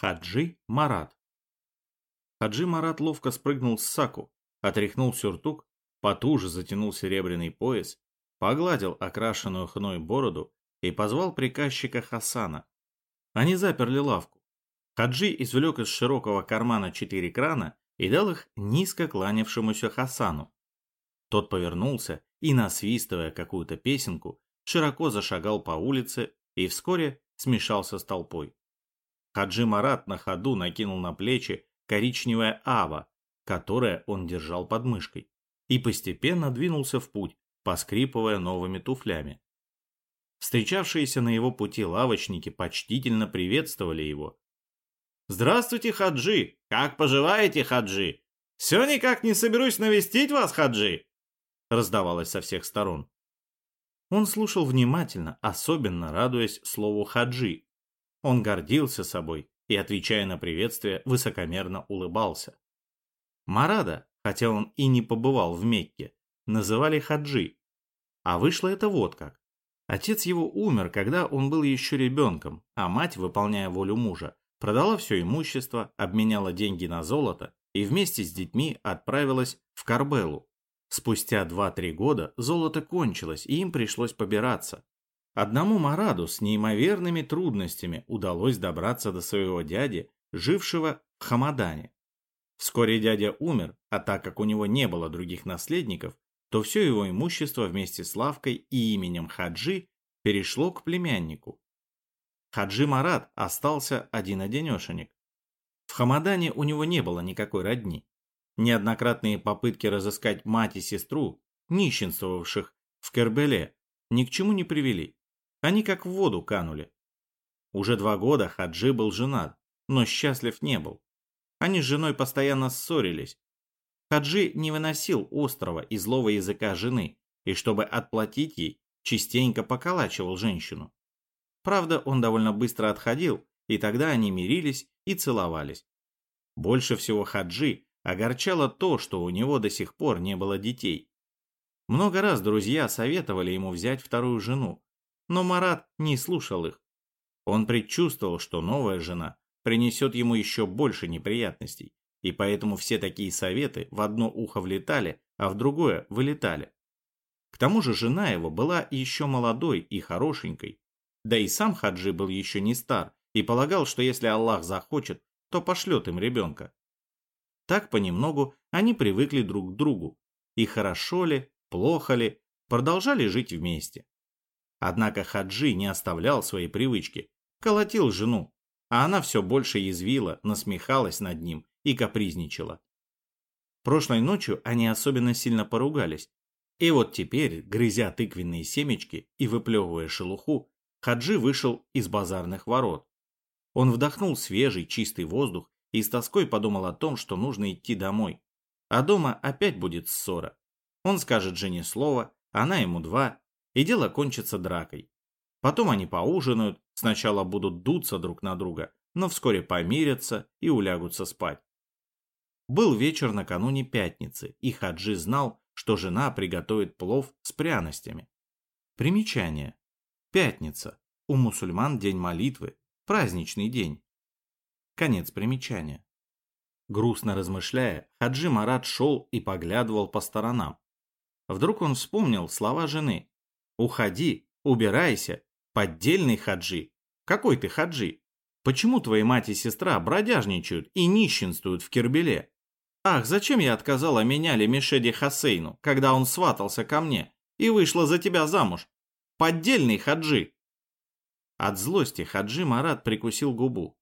Хаджи Марат. Хаджи Марат ловко спрыгнул с саку, отряхнул сюртук, потуже затянул серебряный пояс, погладил окрашенную хной бороду и позвал приказчика Хасана. Они заперли лавку. Хаджи извлек из широкого кармана четыре крана и дал их низко кланявшемуся Хасану. Тот повернулся и, насвистывая какую-то песенку, широко зашагал по улице и вскоре смешался с толпой. Хаджи Марат на ходу накинул на плечи коричневое ава, которое он держал под мышкой, и постепенно двинулся в путь, поскрипывая новыми туфлями. Встречавшиеся на его пути лавочники почтительно приветствовали его. «Здравствуйте, Хаджи! Как поживаете, Хаджи? Все никак не соберусь навестить вас, Хаджи!» раздавалось со всех сторон. Он слушал внимательно, особенно радуясь слову «хаджи». Он гордился собой и, отвечая на приветствие, высокомерно улыбался. Марада, хотя он и не побывал в Мекке, называли хаджи. А вышло это вот как. Отец его умер, когда он был еще ребенком, а мать, выполняя волю мужа, продала все имущество, обменяла деньги на золото и вместе с детьми отправилась в Карбелу, Спустя 2-3 года золото кончилось, и им пришлось побираться. Одному Мараду с неимоверными трудностями удалось добраться до своего дяди, жившего в Хамадане. Вскоре дядя умер, а так как у него не было других наследников, то все его имущество вместе с лавкой и именем Хаджи перешло к племяннику. Хаджи Марад остался один-одинешенек. В Хамадане у него не было никакой родни. Неоднократные попытки разыскать мать и сестру, нищенствовавших в Кербеле, ни к чему не привели. Они как в воду канули. Уже два года Хаджи был женат, но счастлив не был. Они с женой постоянно ссорились. Хаджи не выносил острого и злого языка жены, и чтобы отплатить ей, частенько поколачивал женщину. Правда, он довольно быстро отходил, и тогда они мирились и целовались. Больше всего Хаджи Огорчало то, что у него до сих пор не было детей. Много раз друзья советовали ему взять вторую жену, но Марат не слушал их. Он предчувствовал, что новая жена принесет ему еще больше неприятностей, и поэтому все такие советы в одно ухо влетали, а в другое вылетали. К тому же жена его была еще молодой и хорошенькой, да и сам Хаджи был еще не стар и полагал, что если Аллах захочет, то пошлет им ребенка. Так понемногу они привыкли друг к другу. И хорошо ли, плохо ли, продолжали жить вместе. Однако Хаджи не оставлял своей привычки. Колотил жену, а она все больше язвила, насмехалась над ним и капризничала. Прошлой ночью они особенно сильно поругались. И вот теперь, грызя тыквенные семечки и выплевывая шелуху, Хаджи вышел из базарных ворот. Он вдохнул свежий, чистый воздух и с тоской подумал о том, что нужно идти домой. А дома опять будет ссора. Он скажет жене слово, она ему два, и дело кончится дракой. Потом они поужинают, сначала будут дуться друг на друга, но вскоре помирятся и улягутся спать. Был вечер накануне пятницы, и Хаджи знал, что жена приготовит плов с пряностями. Примечание. Пятница. У мусульман день молитвы, праздничный день. Конец примечания. Грустно размышляя, Хаджи Марат шел и поглядывал по сторонам. Вдруг он вспомнил слова жены. «Уходи, убирайся, поддельный Хаджи. Какой ты Хаджи? Почему твои мать и сестра бродяжничают и нищенствуют в Кирбеле? Ах, зачем я отказала меняли Мишеди Хасейну, когда он сватался ко мне и вышла за тебя замуж? Поддельный Хаджи!» От злости Хаджи Марат прикусил губу.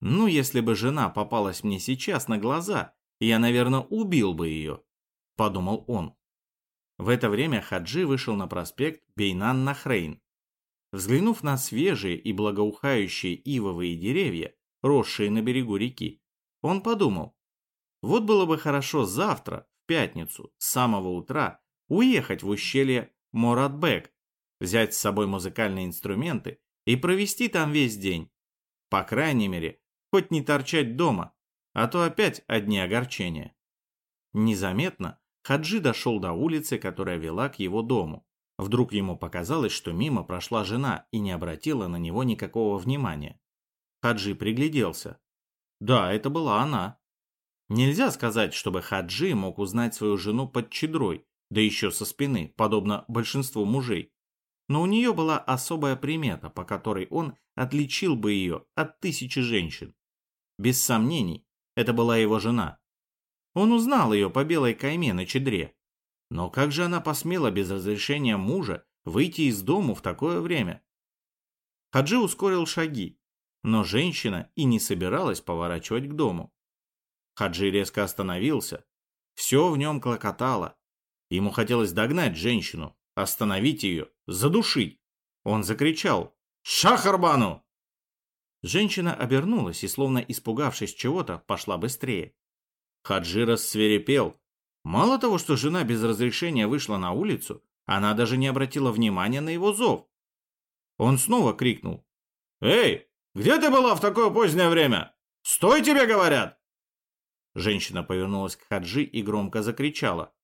Ну, если бы жена попалась мне сейчас на глаза, я, наверное, убил бы ее, подумал он. В это время Хаджи вышел на проспект Бейнан-Нахрейн. Взглянув на свежие и благоухающие ивовые деревья, росшие на берегу реки, он подумал, вот было бы хорошо завтра, в пятницу, с самого утра, уехать в ущелье Моратбек, взять с собой музыкальные инструменты и провести там весь день. По крайней мере, хоть не торчать дома, а то опять одни огорчения. Незаметно Хаджи дошел до улицы, которая вела к его дому. Вдруг ему показалось, что мимо прошла жена и не обратила на него никакого внимания. Хаджи пригляделся. Да, это была она. Нельзя сказать, чтобы Хаджи мог узнать свою жену под чедрой, да еще со спины, подобно большинству мужей. Но у нее была особая примета, по которой он отличил бы ее от тысячи женщин. Без сомнений, это была его жена. Он узнал ее по белой кайме на чедре. Но как же она посмела без разрешения мужа выйти из дому в такое время? Хаджи ускорил шаги, но женщина и не собиралась поворачивать к дому. Хаджи резко остановился. Все в нем клокотало. Ему хотелось догнать женщину, остановить ее, задушить. Он закричал «Шахарбану!». Женщина обернулась и, словно испугавшись чего-то, пошла быстрее. Хаджи рассверепел. Мало того, что жена без разрешения вышла на улицу, она даже не обратила внимания на его зов. Он снова крикнул. «Эй, где ты была в такое позднее время? Стой, тебе говорят!» Женщина повернулась к Хаджи и громко закричала.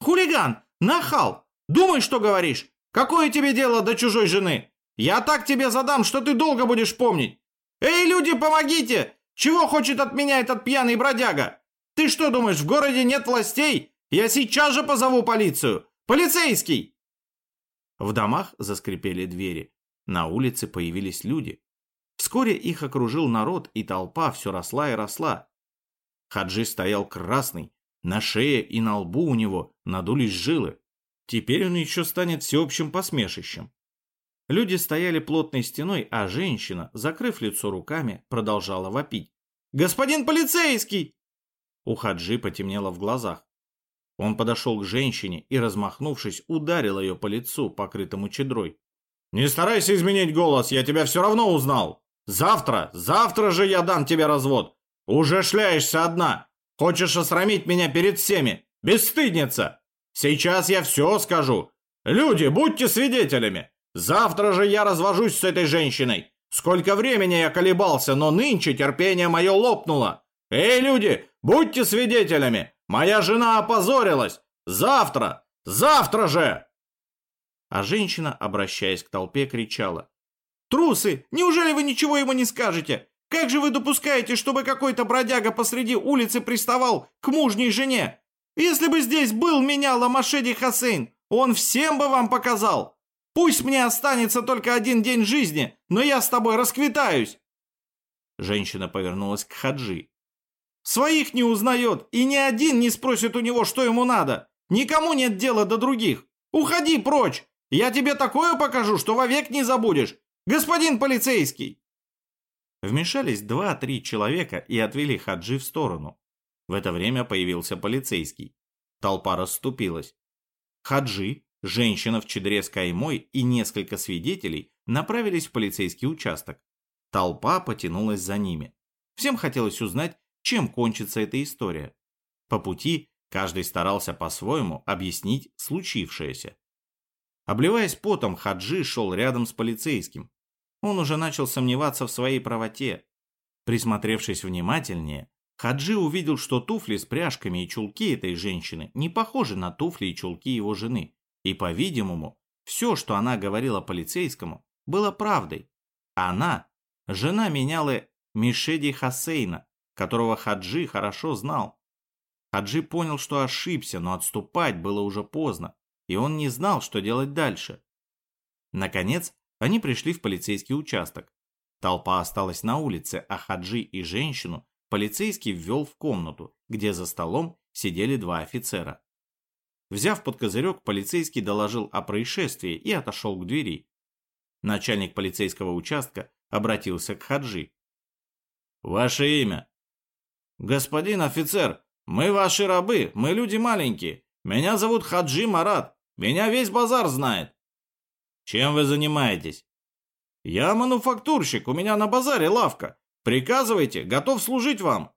«Хулиган! Нахал! Думай, что говоришь! Какое тебе дело до чужой жены? Я так тебе задам, что ты долго будешь помнить! Эй, люди, помогите! Чего хочет от меня этот пьяный бродяга? Ты что думаешь, в городе нет властей? Я сейчас же позову полицию! Полицейский!» В домах заскрипели двери. На улице появились люди. Вскоре их окружил народ, и толпа все росла и росла. Хаджи стоял красный, на шее и на лбу у него надулись жилы. Теперь он еще станет всеобщим посмешищем. Люди стояли плотной стеной, а женщина, закрыв лицо руками, продолжала вопить. «Господин полицейский!» У Хаджи потемнело в глазах. Он подошел к женщине и, размахнувшись, ударил ее по лицу, покрытому чедрой. «Не старайся изменить голос, я тебя все равно узнал! Завтра, завтра же я дам тебе развод! Уже шляешься одна! Хочешь осрамить меня перед всеми? Бесстыдница! Сейчас я все скажу! Люди, будьте свидетелями! Завтра же я развожусь с этой женщиной! Сколько времени я колебался, но нынче терпение мое лопнуло! Эй, люди, будьте свидетелями! Моя жена опозорилась! Завтра! Завтра же!» А женщина, обращаясь к толпе, кричала. «Трусы! Неужели вы ничего ему не скажете? Как же вы допускаете, чтобы какой-то бродяга посреди улицы приставал к мужней жене? Если бы здесь был меня Ламашеди Хасейн, он всем бы вам показал. Пусть мне останется только один день жизни, но я с тобой расквитаюсь. Женщина повернулась к Хаджи. Своих не узнает, и ни один не спросит у него, что ему надо. Никому нет дела до других. Уходи прочь. Я тебе такое покажу, что вовек не забудешь. Господин полицейский. Вмешались два-три человека и отвели Хаджи в сторону. В это время появился полицейский. Толпа расступилась. Хаджи, женщина в чедре с каймой и несколько свидетелей направились в полицейский участок. Толпа потянулась за ними. Всем хотелось узнать, чем кончится эта история. По пути каждый старался по-своему объяснить случившееся. Обливаясь потом, Хаджи шел рядом с полицейским. Он уже начал сомневаться в своей правоте. Присмотревшись внимательнее, Хаджи увидел, что туфли с пряжками и чулки этой женщины не похожи на туфли и чулки его жены. И, по-видимому, все, что она говорила полицейскому, было правдой. Она, жена меняла Мишеди Хасейна, которого Хаджи хорошо знал. Хаджи понял, что ошибся, но отступать было уже поздно, и он не знал, что делать дальше. Наконец, они пришли в полицейский участок. Толпа осталась на улице, а Хаджи и женщину полицейский ввел в комнату, где за столом сидели два офицера. Взяв под козырек, полицейский доложил о происшествии и отошел к двери. Начальник полицейского участка обратился к Хаджи. «Ваше имя?» «Господин офицер, мы ваши рабы, мы люди маленькие. Меня зовут Хаджи Марат, меня весь базар знает. Чем вы занимаетесь? Я мануфактурщик, у меня на базаре лавка. Приказывайте, готов служить вам.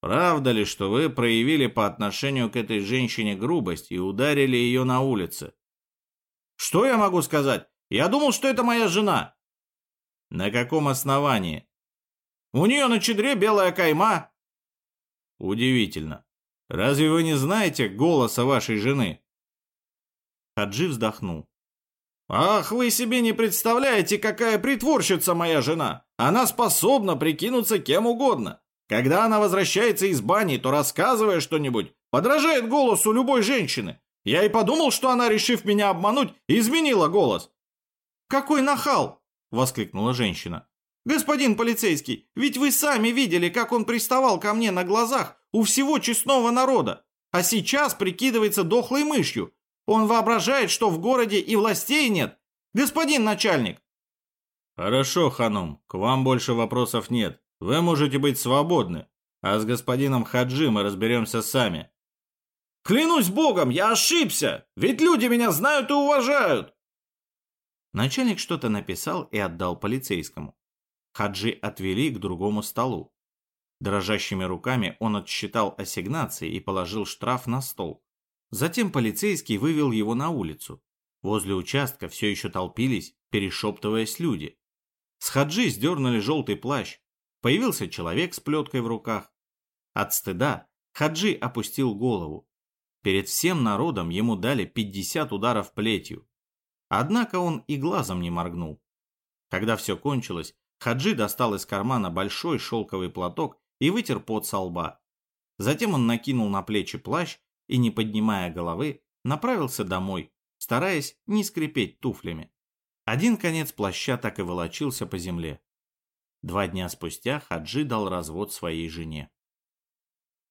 Правда ли, что вы проявили по отношению к этой женщине грубость и ударили ее на улице? Что я могу сказать? Я думал, что это моя жена. На каком основании? У нее на чедре белая кайма. Удивительно. Разве вы не знаете голоса вашей жены? Хаджи вздохнул. «Ах, вы себе не представляете, какая притворщица моя жена! Она способна прикинуться кем угодно. Когда она возвращается из бани, то, рассказывая что-нибудь, подражает голосу любой женщины. Я и подумал, что она, решив меня обмануть, изменила голос. «Какой нахал!» — воскликнула женщина. «Господин полицейский, ведь вы сами видели, как он приставал ко мне на глазах у всего честного народа, а сейчас прикидывается дохлой мышью. Он воображает, что в городе и властей нет. Господин начальник!» «Хорошо, Ханум, к вам больше вопросов нет. Вы можете быть свободны, а с господином Хаджи мы разберемся сами». «Клянусь богом, я ошибся! Ведь люди меня знают и уважают!» Начальник что-то написал и отдал полицейскому. Хаджи отвели к другому столу. Дрожащими руками он отсчитал ассигнации и положил штраф на стол. Затем полицейский вывел его на улицу. Возле участка все еще толпились, перешептываясь люди. С Хаджи сдернули желтый плащ, Появился человек с плеткой в руках. От стыда Хаджи опустил голову. Перед всем народом ему дали 50 ударов плетью. Однако он и глазом не моргнул. Когда все кончилось, Хаджи достал из кармана большой шелковый платок и вытер пот со лба. Затем он накинул на плечи плащ и, не поднимая головы, направился домой, стараясь не скрипеть туфлями. Один конец плаща так и волочился по земле. Два дня спустя Хаджи дал развод своей жене.